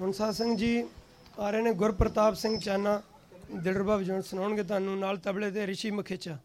ਮਨਸਾ ਸਿੰਘ ਜੀ, ਆ ਰਹੇ ਨੇ ਗੁਰਪ੍ਰਤਾਪ ਸਿੰਘ ਚਾਨਾ ਦਿੜਰਬਾ ਵਜਾਉਣ ਸੁਣਾਉਣਗੇ ਤੁਹਾਨੂੰ, ਨਾਲ ਤਬਲੇ ਤੇ ਰਿਸ਼ੀ ਮਖੇਚਾ।